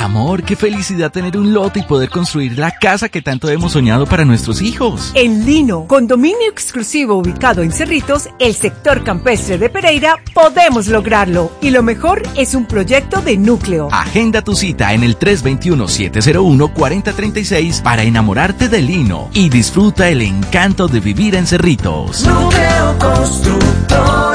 Amor, qué felicidad tener un lote y poder construir la casa que tanto hemos soñado para nuestros hijos. En Lino, condominio exclusivo ubicado en Cerritos, el sector campestre de Pereira, podemos lograrlo. Y lo mejor es un proyecto de núcleo. Agenda tu cita en el 321-701-4036 para enamorarte de Lino y disfruta el encanto de vivir en Cerritos. Núcleo Constructora.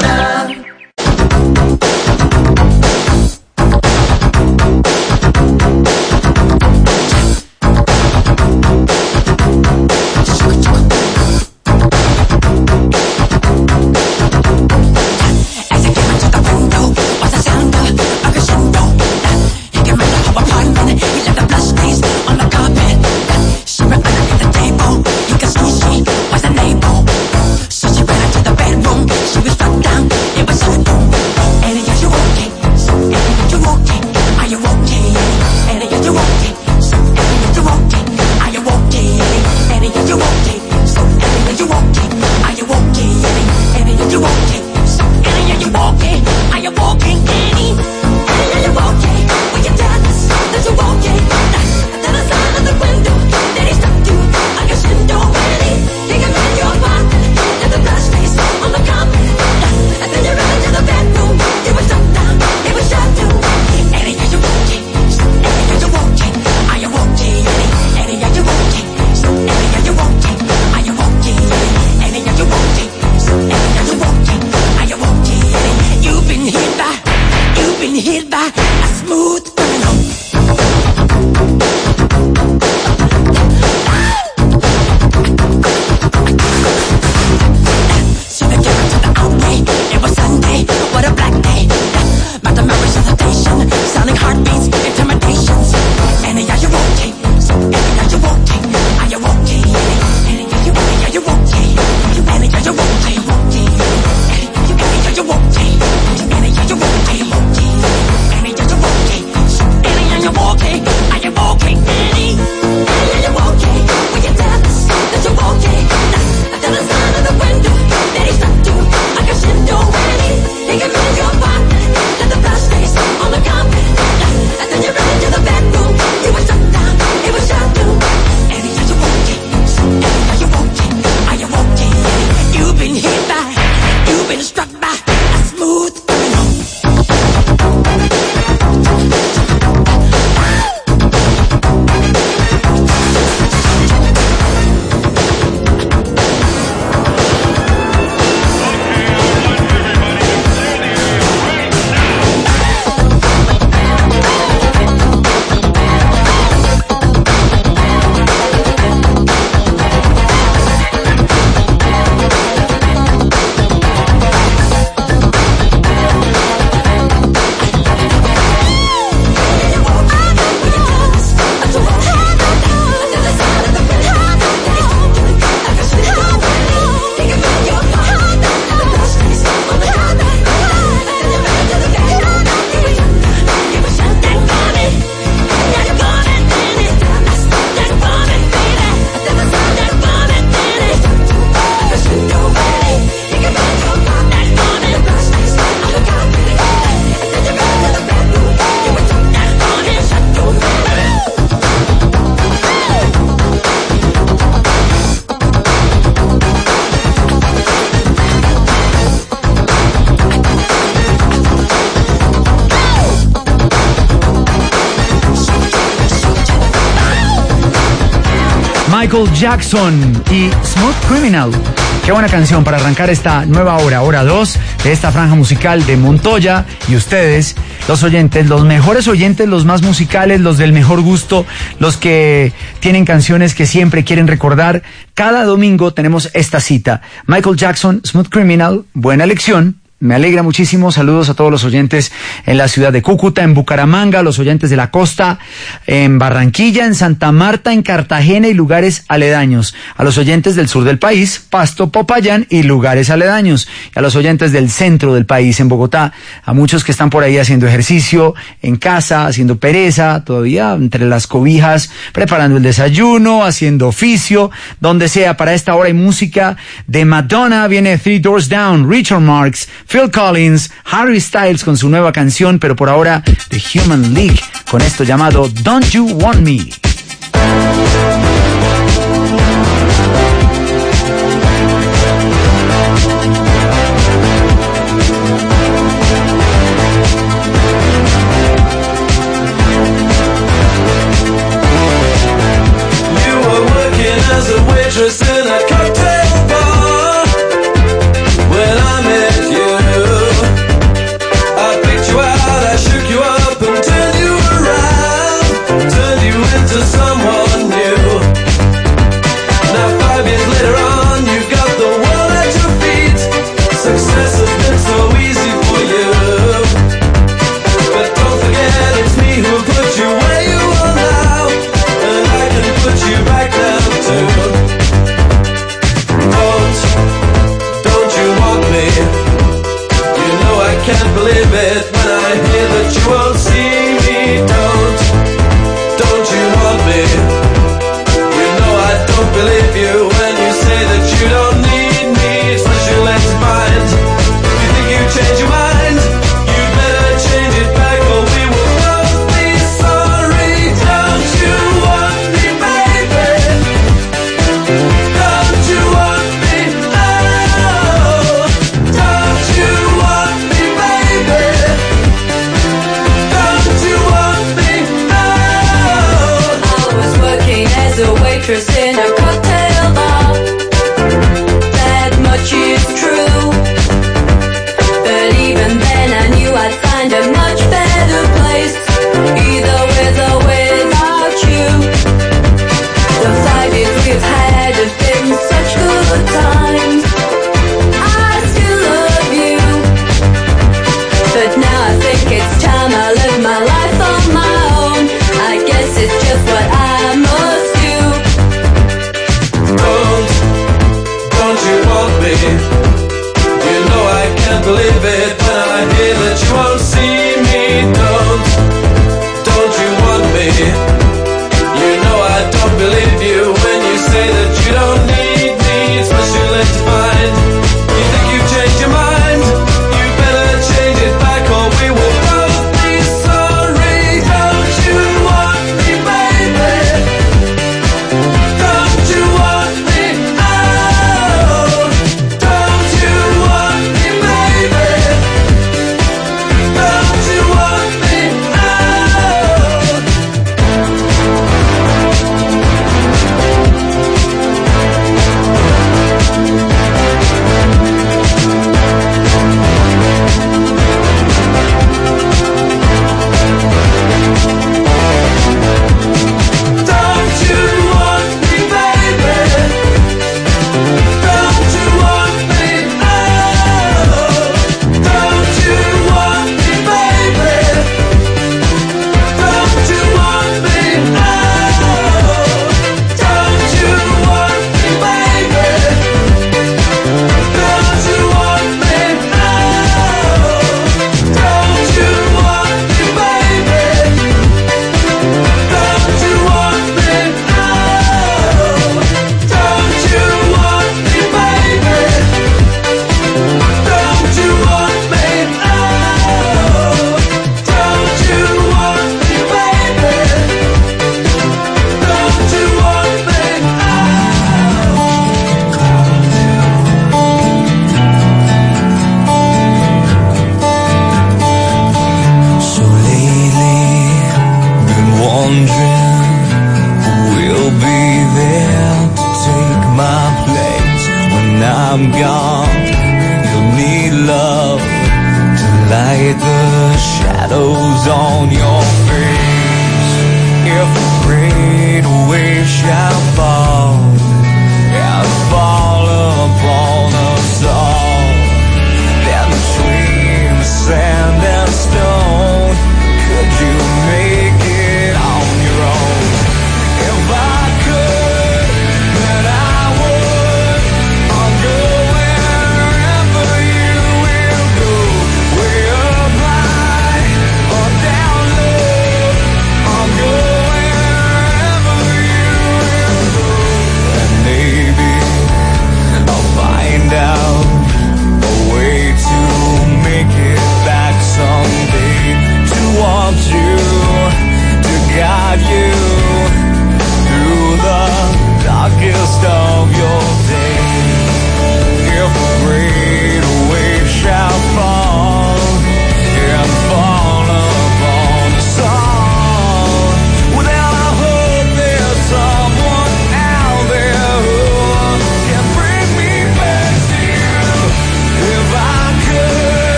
Michael Jackson y Smooth Criminal. Qué buena canción para arrancar esta nueva hora, hora 2 de esta franja musical de Montoya y ustedes, los oyentes, los mejores oyentes, los más musicales, los del mejor gusto, los que tienen canciones que siempre quieren recordar. Cada domingo tenemos esta cita. Michael Jackson, Smooth Criminal, buena elección. Me alegra muchísimo. Saludos a todos los oyentes en la ciudad de Cúcuta, en Bucaramanga, los oyentes de la costa, en Barranquilla, en Santa Marta, en Cartagena y lugares aledaños. A los oyentes del sur del país, Pasto, Popayán y lugares aledaños. Y a los oyentes del centro del país, en Bogotá, a muchos que están por ahí haciendo ejercicio, en casa, haciendo pereza, todavía entre las cobijas, preparando el desayuno, haciendo oficio, donde sea. Para esta hora hay música de Madonna, viene Three Doors Down, Richard Marks, Phil Collins, Harry Styles con su nueva canción, pero por ahora The Human League con esto llamado Don't You Want Me.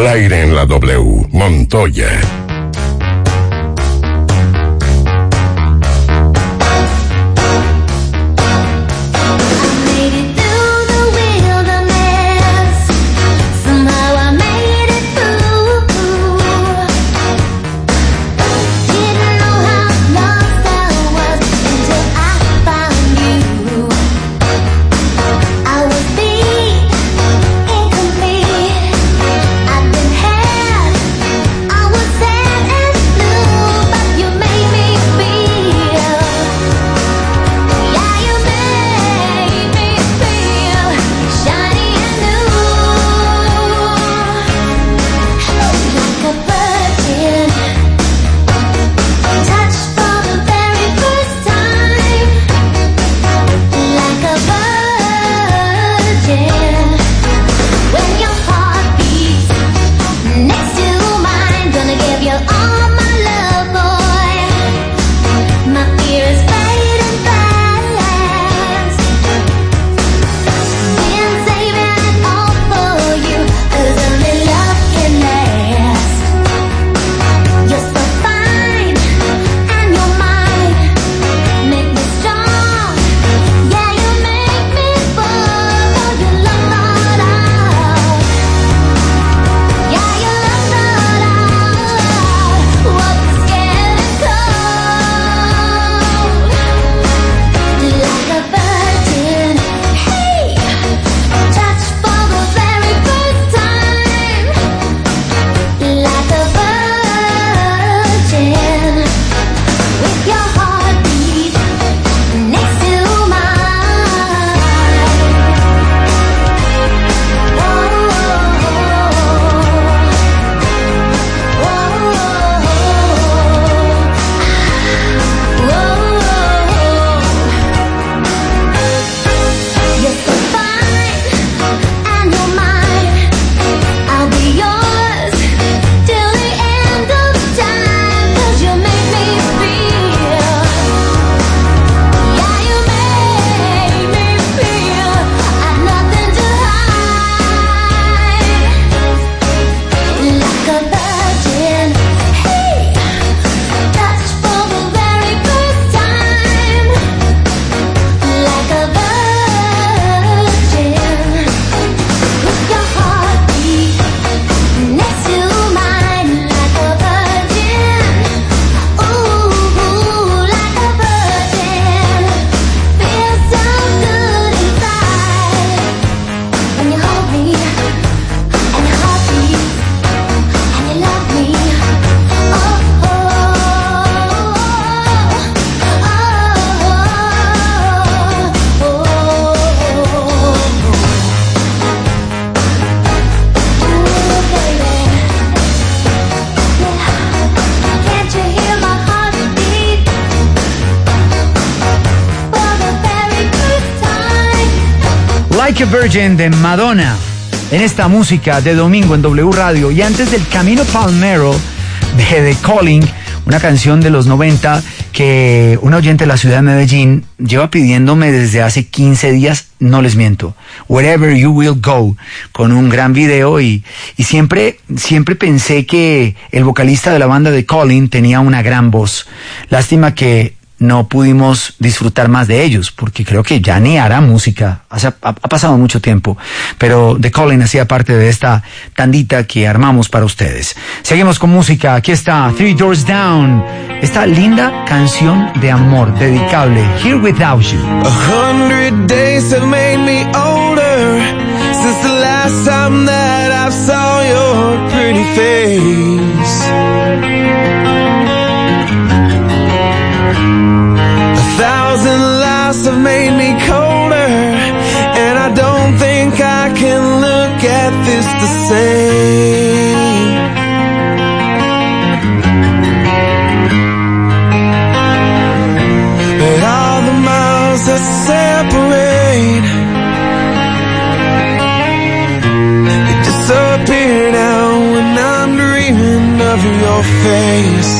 Al aire en la W, Montoya. Like Virgin de Madonna en esta música de domingo en W Radio y antes del Camino Palmero de The Calling, una canción de los 90 que un oyente de la ciudad de Medellín lleva pidiéndome desde hace 15 días, no les miento, Wherever You Will Go, con un gran video y, y siempre, siempre pensé que el vocalista de la banda de Colin tenía una gran voz. Lástima que no pudimos disfrutar más de ellos, porque creo que ya ni hará música, Hace- ha, ha pasado mucho tiempo, pero The Colin hacía parte de esta tandita que armamos para ustedes. Seguimos con música, aquí está Three Doors Down, esta linda canción de amor dedicable, Here Without You. A hundred days have made me older since the last time that I saw your pretty face. The same. But all the miles that separate They disappear now when I'm dreaming of your face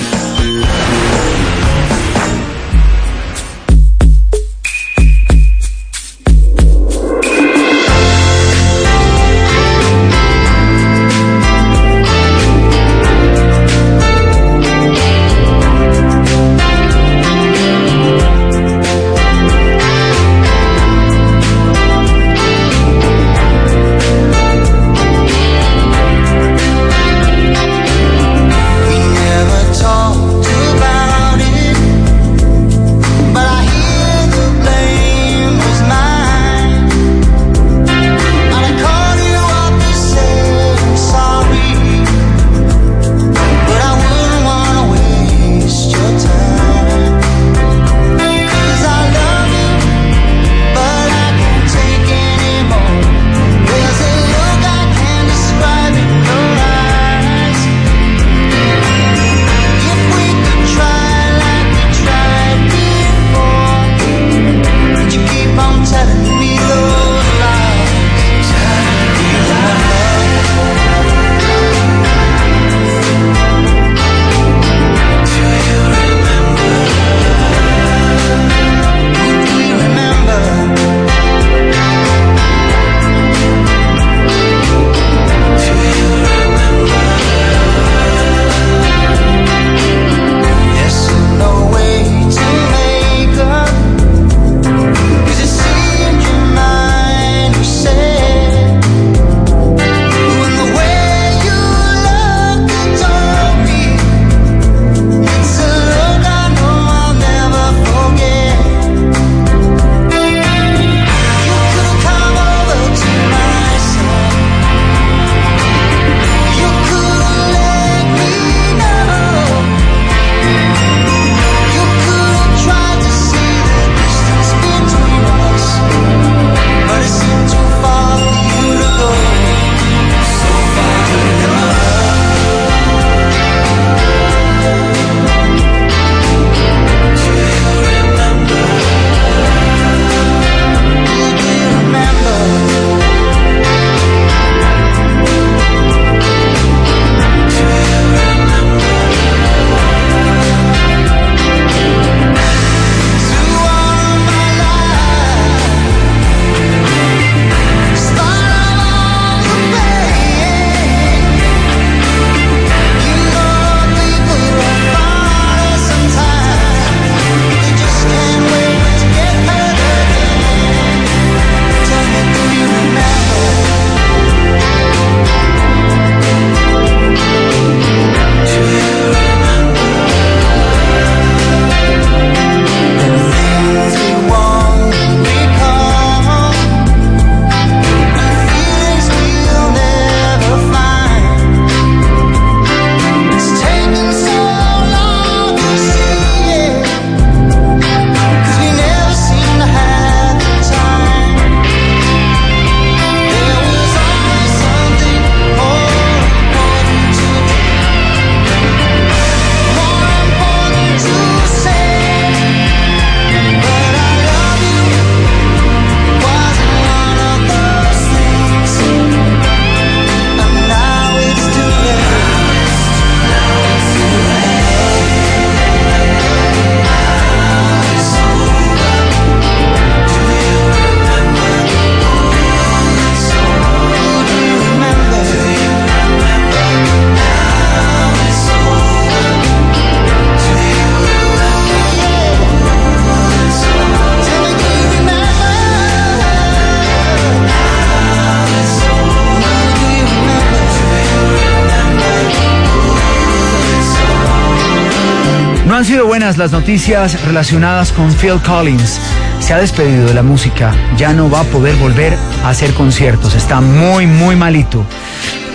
Buenas las noticias relacionadas con Phil Collins. Se ha despedido de la música, ya no va a poder volver a hacer conciertos, está muy, muy malito.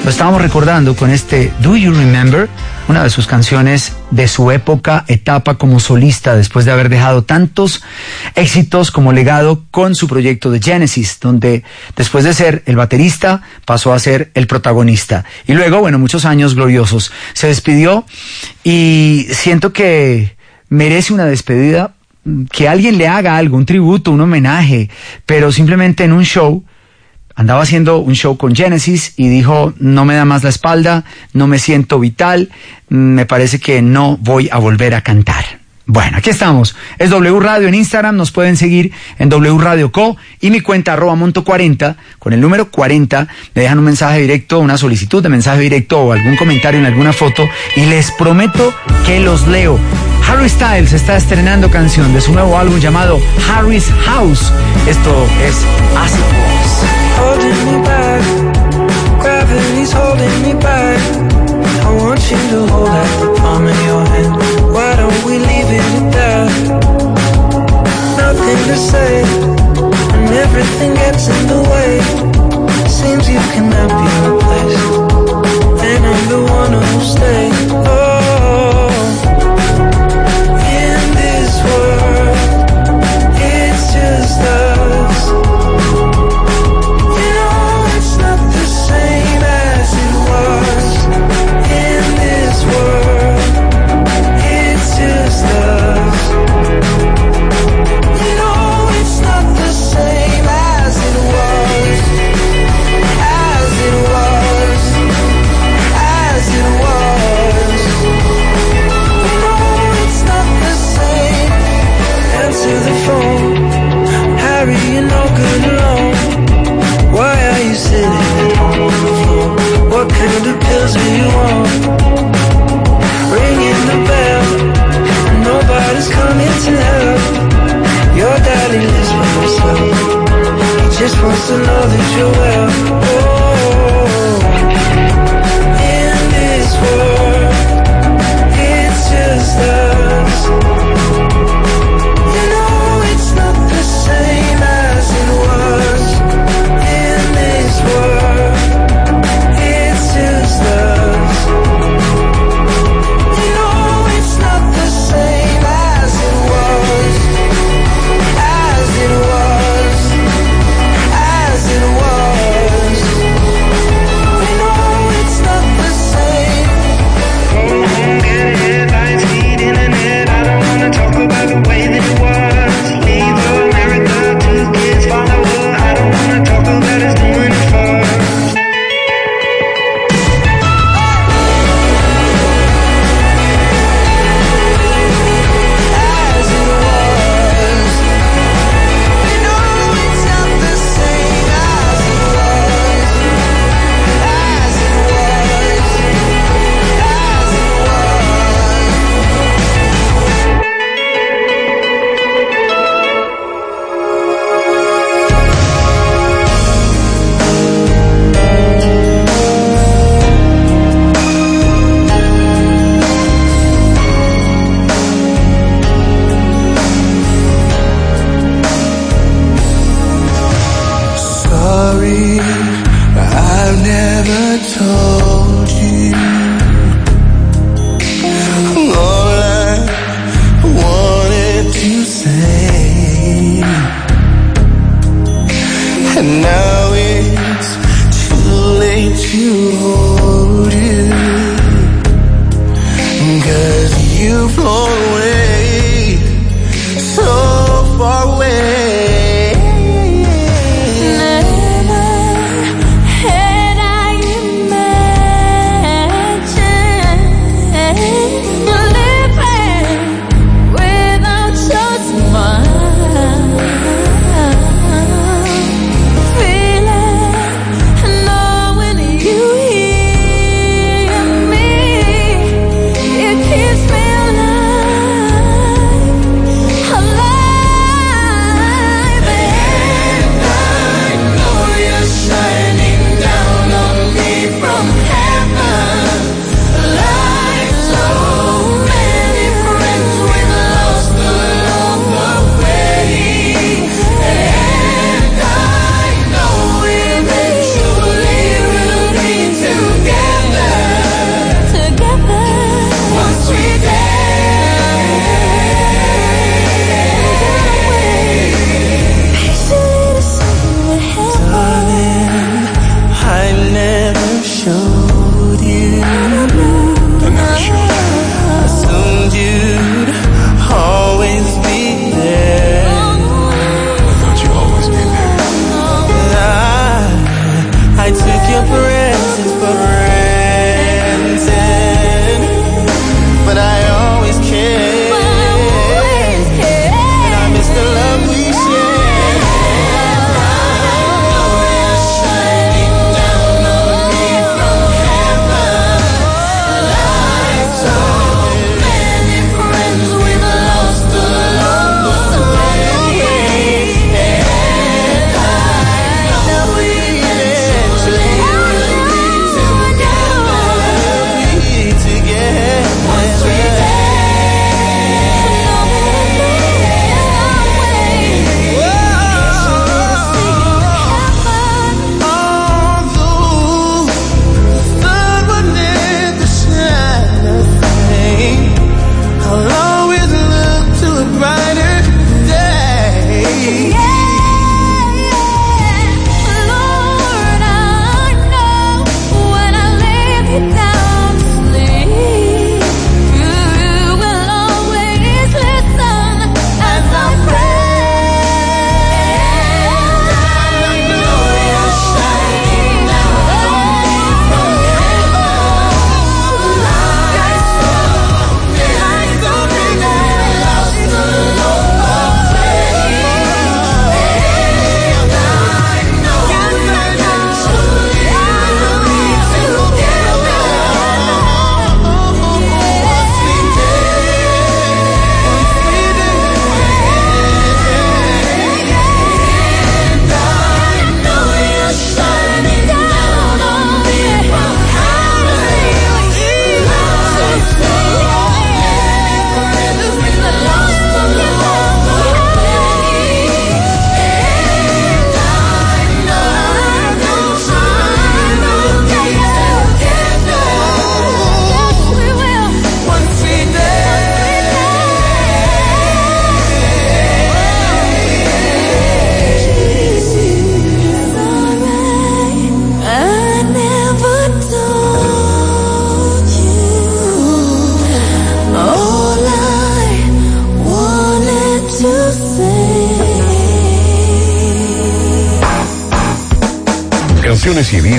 Lo estábamos recordando con este Do You Remember, una de sus canciones de su época, etapa como solista, después de haber dejado tantos éxitos como legado con su proyecto de Genesis, donde después de ser el baterista pasó a ser el protagonista. Y luego, bueno, muchos años gloriosos. Se despidió y siento que merece una despedida, que alguien le haga algo, un tributo, un homenaje, pero simplemente en un show andaba haciendo un show con Genesis y dijo, no me da más la espalda, no me siento vital, me parece que no voy a volver a cantar. Bueno, aquí estamos. Es W Radio en Instagram, nos pueden seguir en W Radio Co y mi cuenta arroba monto 40 con el número 40. Me dejan un mensaje directo, una solicitud de mensaje directo o algún comentario en alguna foto y les prometo que los leo. Harry Styles está estrenando canción de su nuevo álbum llamado Harry's House. Esto es Acid holding to say, and everything gets in the way. Seems you cannot be replaced, and I'm the one who'll stay. Oh, know that you're well.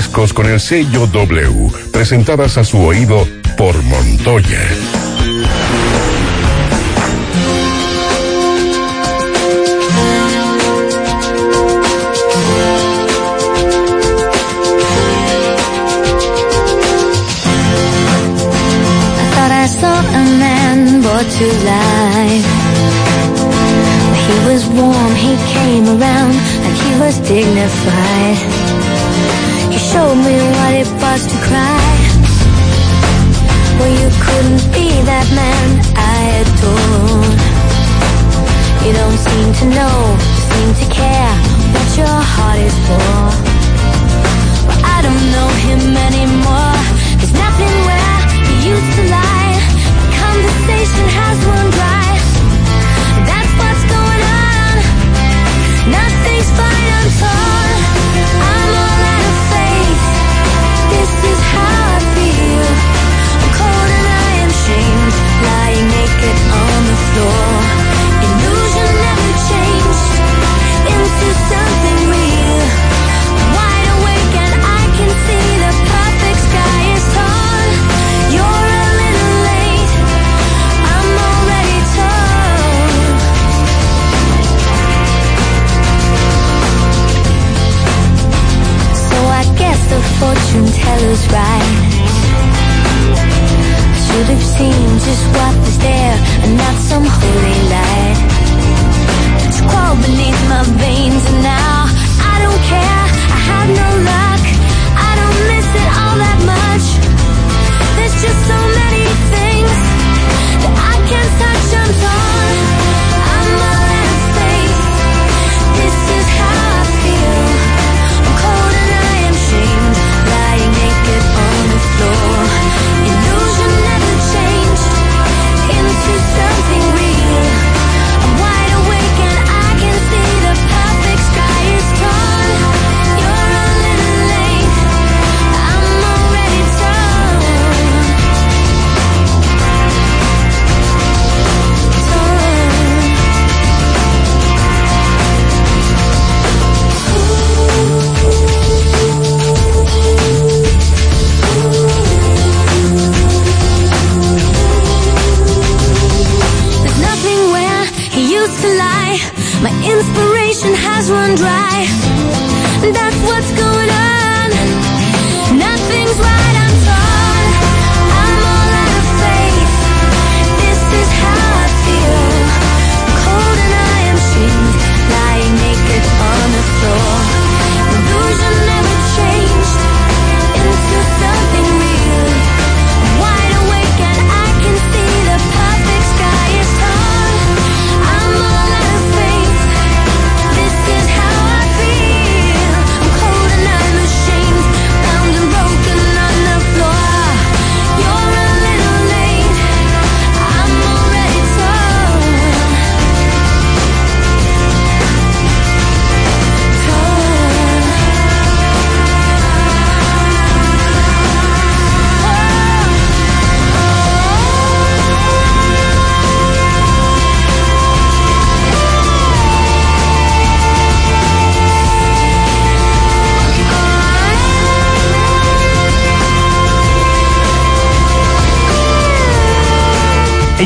Discos con el sello W, presentadas a su oído por Montoya. To life. He was warm, he came around like he was dignified. To know, seem to care what your heart is for.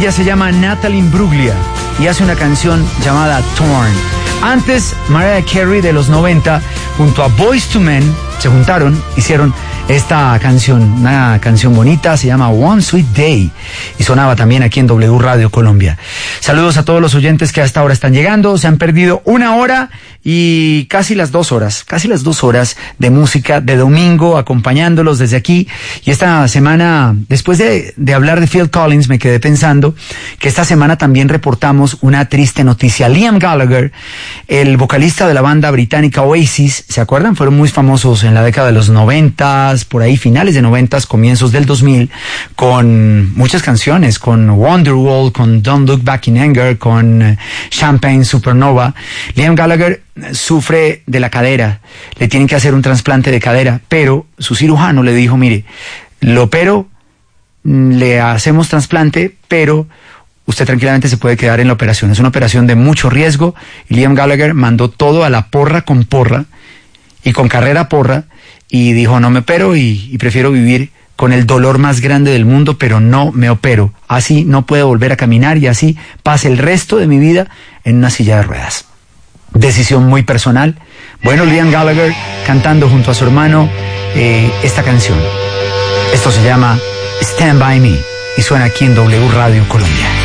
Ella se llama Natalie Imbruglia y hace una canción llamada Torn. Antes, Mariah Carey de los 90 junto a Boys to Men se juntaron, hicieron esta canción, una canción bonita, se llama One Sweet Day y sonaba también aquí en W Radio Colombia. Saludos a todos los oyentes que hasta ahora están llegando, se han perdido una hora y casi las dos horas, casi las dos horas de música de domingo acompañándolos desde aquí y esta semana, después de, hablar de Phil Collins, me quedé pensando que esta semana también reportamos una triste noticia. Liam Gallagher, el vocalista de la banda británica Oasis, ¿se acuerdan? Fueron muy famosos en la década de los noventas, por ahí finales de noventas, comienzos del 2000, con muchas canciones, con Wonderwall, con Don't Look Back in Anger, con eh, Champagne Supernova. Liam Gallagher eh, sufre de la cadera, le tienen que hacer un trasplante de cadera, pero su cirujano le dijo, mire, lo opero, mm, le hacemos trasplante, pero usted tranquilamente se puede quedar en la operación. Es una operación de mucho riesgo Liam Gallagher mandó todo a la porra con porra y con carrera porra y dijo no me opero y, y prefiero vivir con el dolor más grande del mundo, pero no me opero. Así no puedo volver a caminar y así pase el resto de mi vida en una silla de ruedas. Decisión muy personal. Bueno, Liam Gallagher cantando junto a su hermano eh, esta canción. Esto se llama Stand By Me y suena aquí en W Radio Colombia.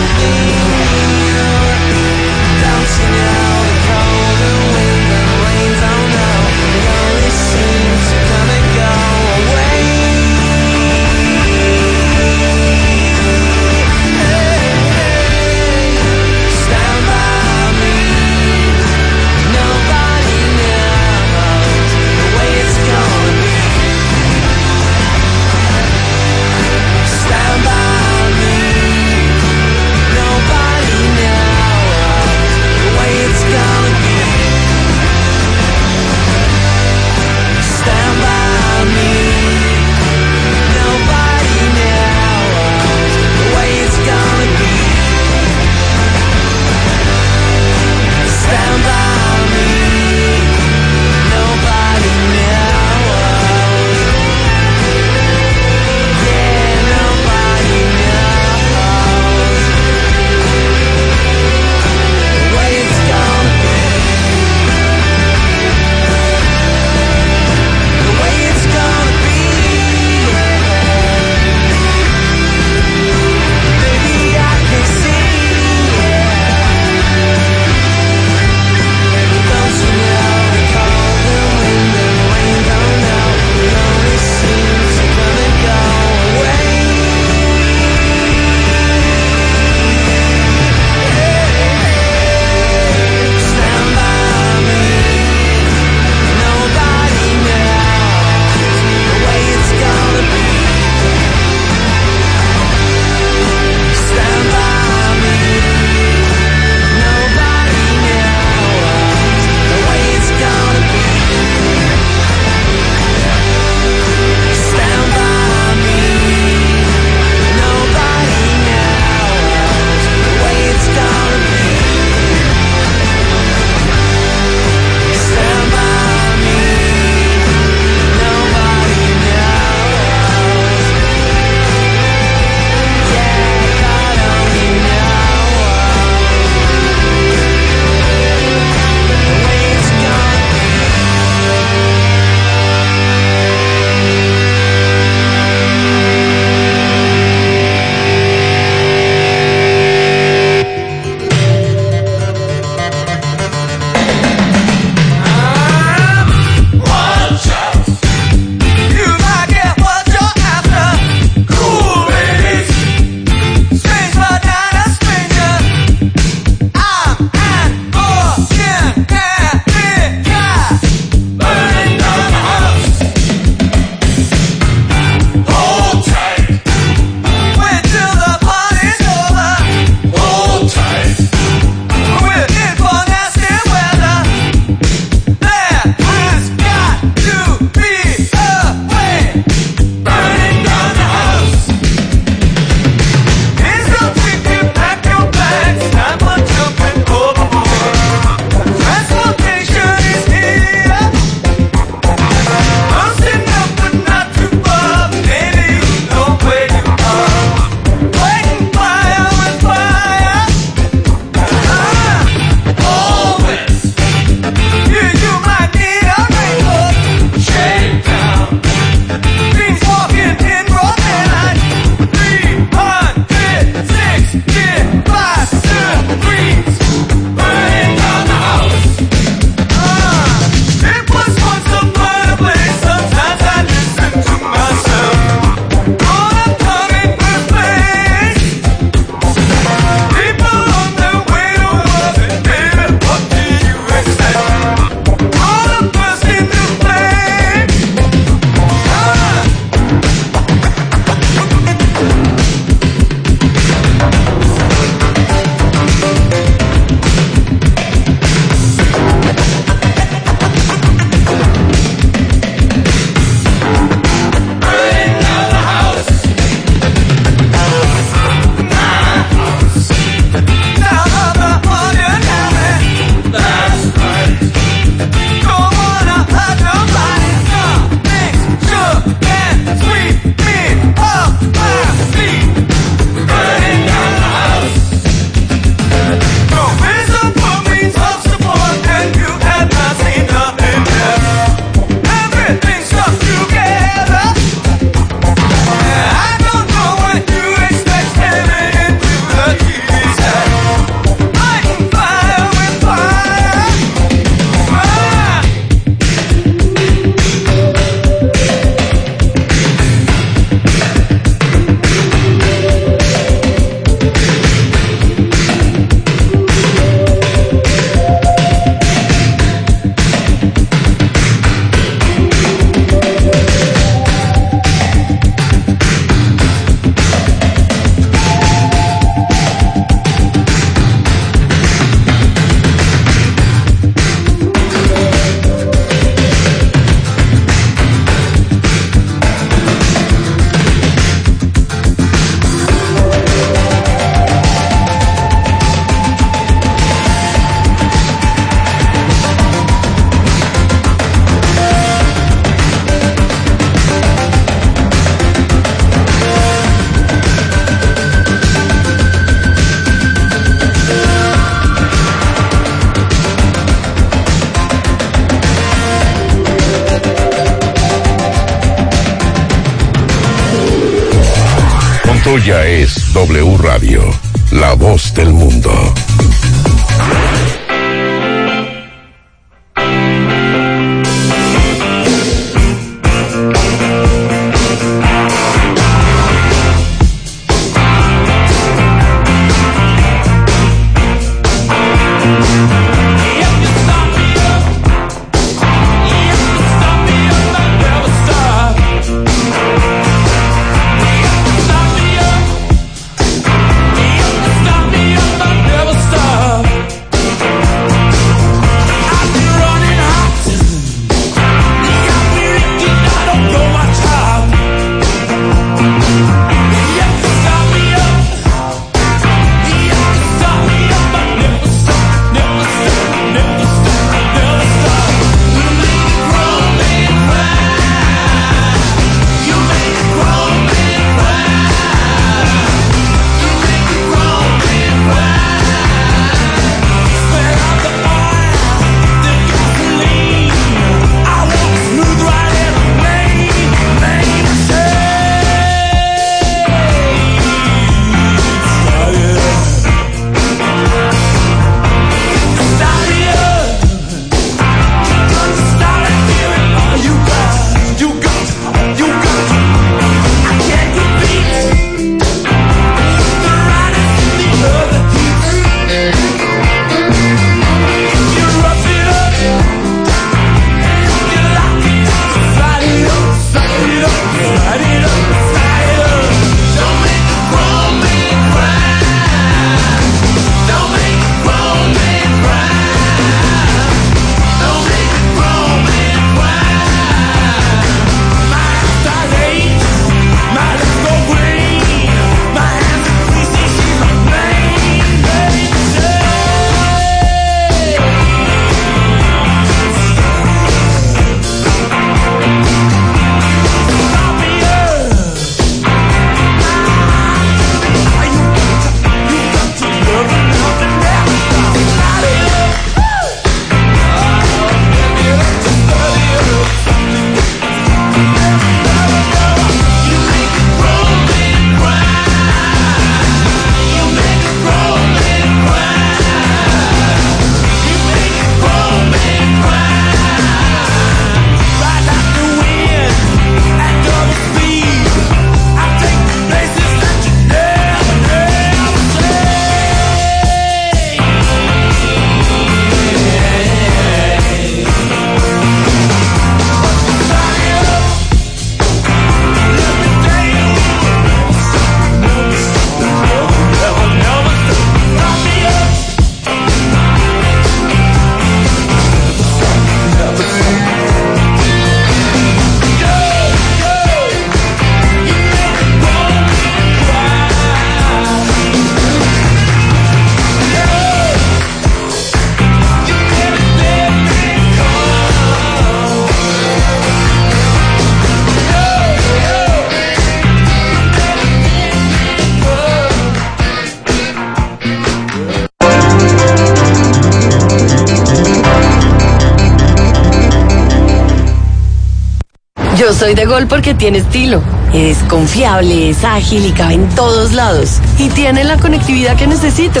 Soy de Gol porque tiene estilo. Es confiable, es ágil y cabe en todos lados. Y tiene la conectividad que necesito.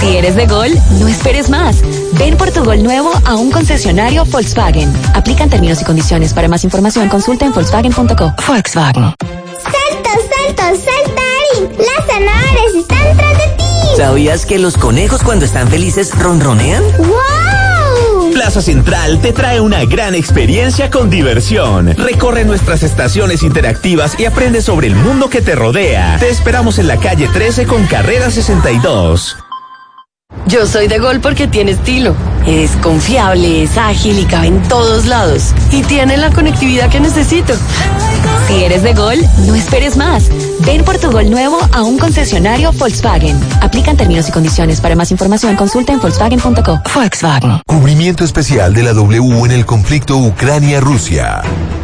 Si eres de Gol, no esperes más. Ven por tu Gol nuevo a un concesionario Volkswagen. Aplican términos y condiciones. Para más información consulta en volkswagen.co. Volkswagen. ¡Salto, salto, saltarín! ¡Las zanahorias están tras de ti! ¿Sabías que los conejos cuando están felices ronronean? ¡Wow! Plaza Central te trae una gran experiencia con diversión. Recorre nuestras estaciones interactivas y aprende sobre el mundo que te rodea. Te esperamos en la calle 13 con carrera 62. Yo soy de Gol porque tiene estilo. Es confiable, es ágil y cabe en todos lados. Y tiene la conectividad que necesito. Si eres de Gol, no esperes más. Ven por tu Gol nuevo a un concesionario Volkswagen. Aplican términos y condiciones. Para más información consulta en volkswagen.co. Volkswagen. Cubrimiento especial de la W en el conflicto Ucrania-Rusia.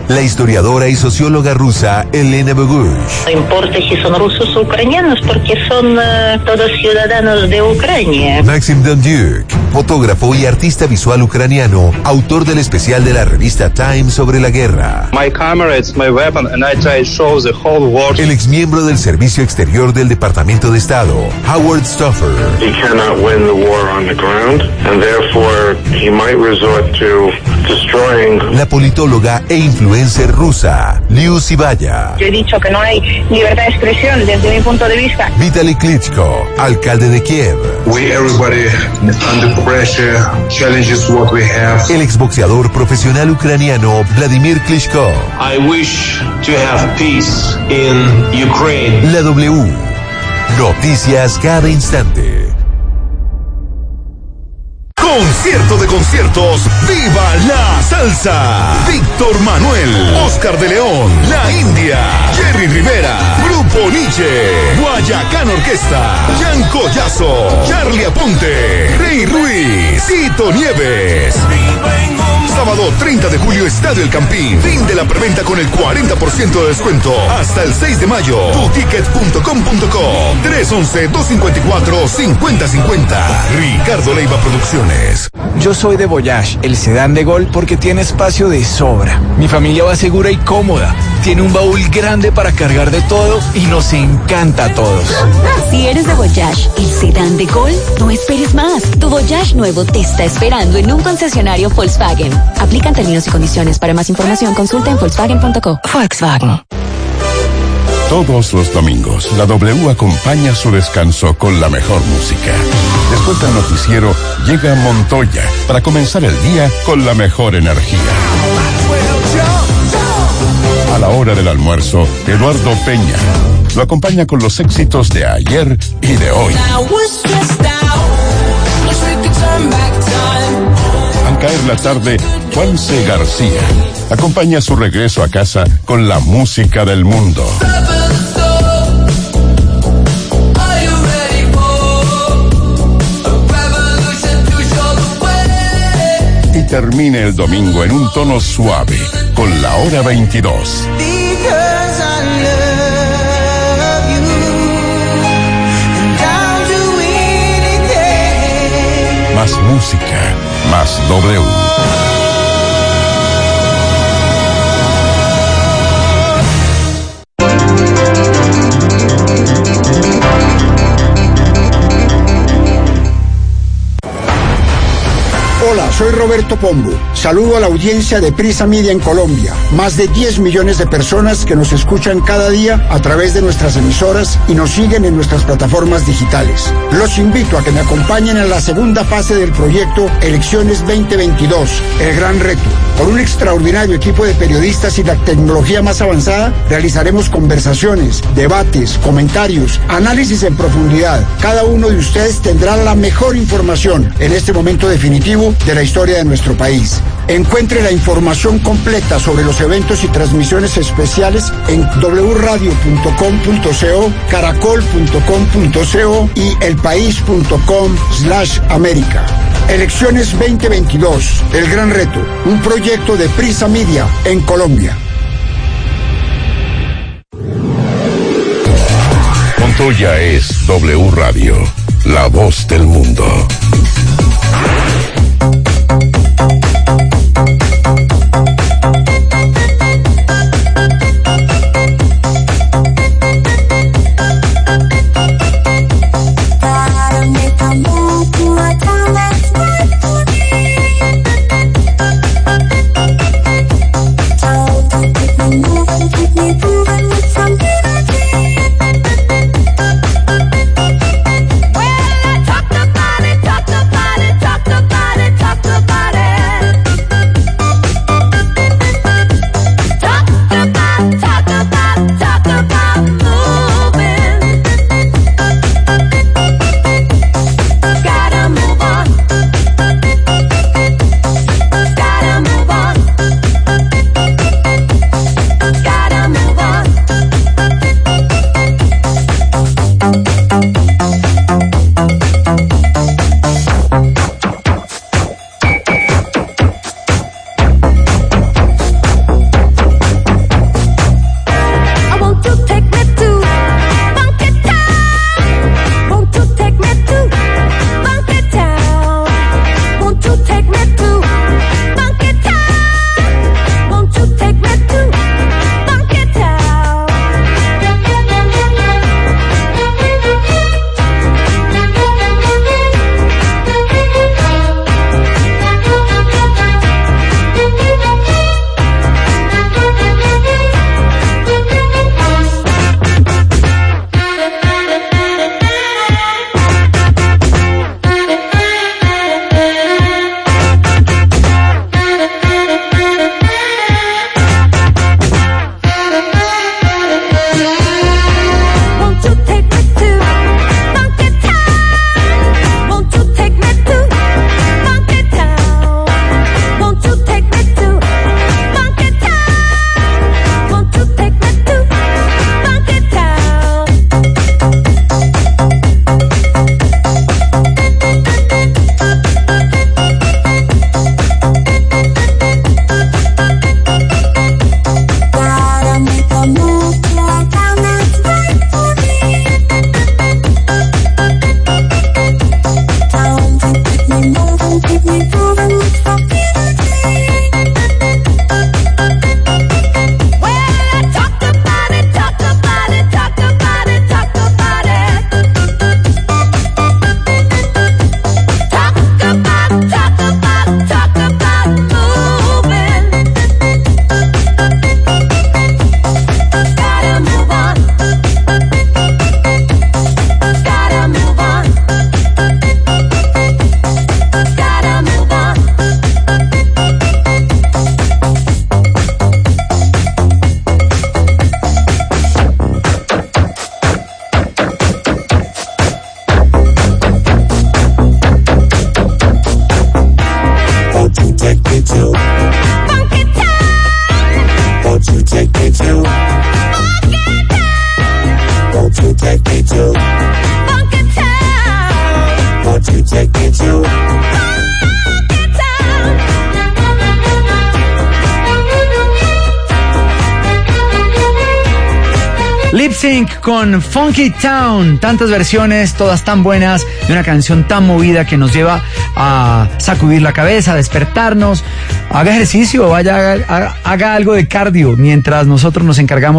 La historiadora y socióloga rusa Elena Bogush. No importa si son rusos o ucranianos porque son eh, todos ciudadanos de Ucrania. Maxim Dondiuk, fotógrafo y artista visual ucraniano, autor del especial de la revista Time sobre la guerra. My camera is my weapon and I try to show the whole world. El exmiembro del Servicio Exterior del Departamento de Estado, Howard Stoffer. He cannot win the war on the ground, and therefore he might resort to destroying. La politóloga e influencer rusa, Liu Sibaya. Yo he dicho que no hay libertad de expresión desde mi punto de vista. Vitaly Klitschko, alcalde de Kiev. We everybody under pressure, challenges what we have. El exboxeador profesional ucraniano Vladimir Klitschko. I wish to have peace in Ukraine. La W. Noticias cada instante. Concierto de conciertos, ¡Viva la salsa! Víctor Manuel, Oscar de León, La India, Jerry Rivera, Grupo Nietzsche, Guayacán Orquesta, Jan Collazo, Charlie Aponte, Rey Ruiz, Tito Nieves. Sábado 30 de julio, Estadio El Campín. Fin de la preventa con el 40% de descuento. Hasta el 6 de mayo. Tuticket.com.co 311-254-5050. Ricardo Leiva Producciones. Yo soy de Voyage, el sedán de Gol, porque tiene espacio de sobra. Mi familia va segura y cómoda. Tiene un baúl grande para cargar de todo y nos encanta a todos. Si eres de Voyage, el sedán de Gol, no esperes más. Tu Voyage nuevo te está esperando en un concesionario Volkswagen. Aplican términos y condiciones. Para más información, consulta en Volkswagen.co. Volkswagen. Todos los domingos, la W acompaña su descanso con la mejor música. Después del noticiero, llega Montoya para comenzar el día con la mejor energía. A la hora del almuerzo, Eduardo Peña lo acompaña con los éxitos de ayer y de hoy. Al caer la tarde, Juanse García acompaña su regreso a casa con la música del mundo. Y termine el domingo en un tono suave con la hora 22. Más música, más W. soy Roberto Pombo. Saludo a la audiencia de Prisa Media en Colombia. Más de 10 millones de personas que nos escuchan cada día a través de nuestras emisoras y nos siguen en nuestras plataformas digitales. Los invito a que me acompañen en la segunda fase del proyecto Elecciones 2022, el gran reto. Con un extraordinario equipo de periodistas y la tecnología más avanzada, realizaremos conversaciones, debates, comentarios, análisis en profundidad. Cada uno de ustedes tendrá la mejor información en este momento definitivo de la historia de nuestro país. Encuentre la información completa sobre los eventos y transmisiones especiales en wradio.com.co, caracol.com.co y elpaís.com slash. Elecciones 2022, El Gran Reto, un proyecto de Prisa Media en Colombia. Montoya es W Radio, la voz del mundo. Funky Town. Tantas versiones, todas tan buenas, de una canción tan movida que nos lleva a sacudir la cabeza, a despertarnos. Haga ejercicio, vaya, haga, haga algo de cardio mientras nosotros nos encargamos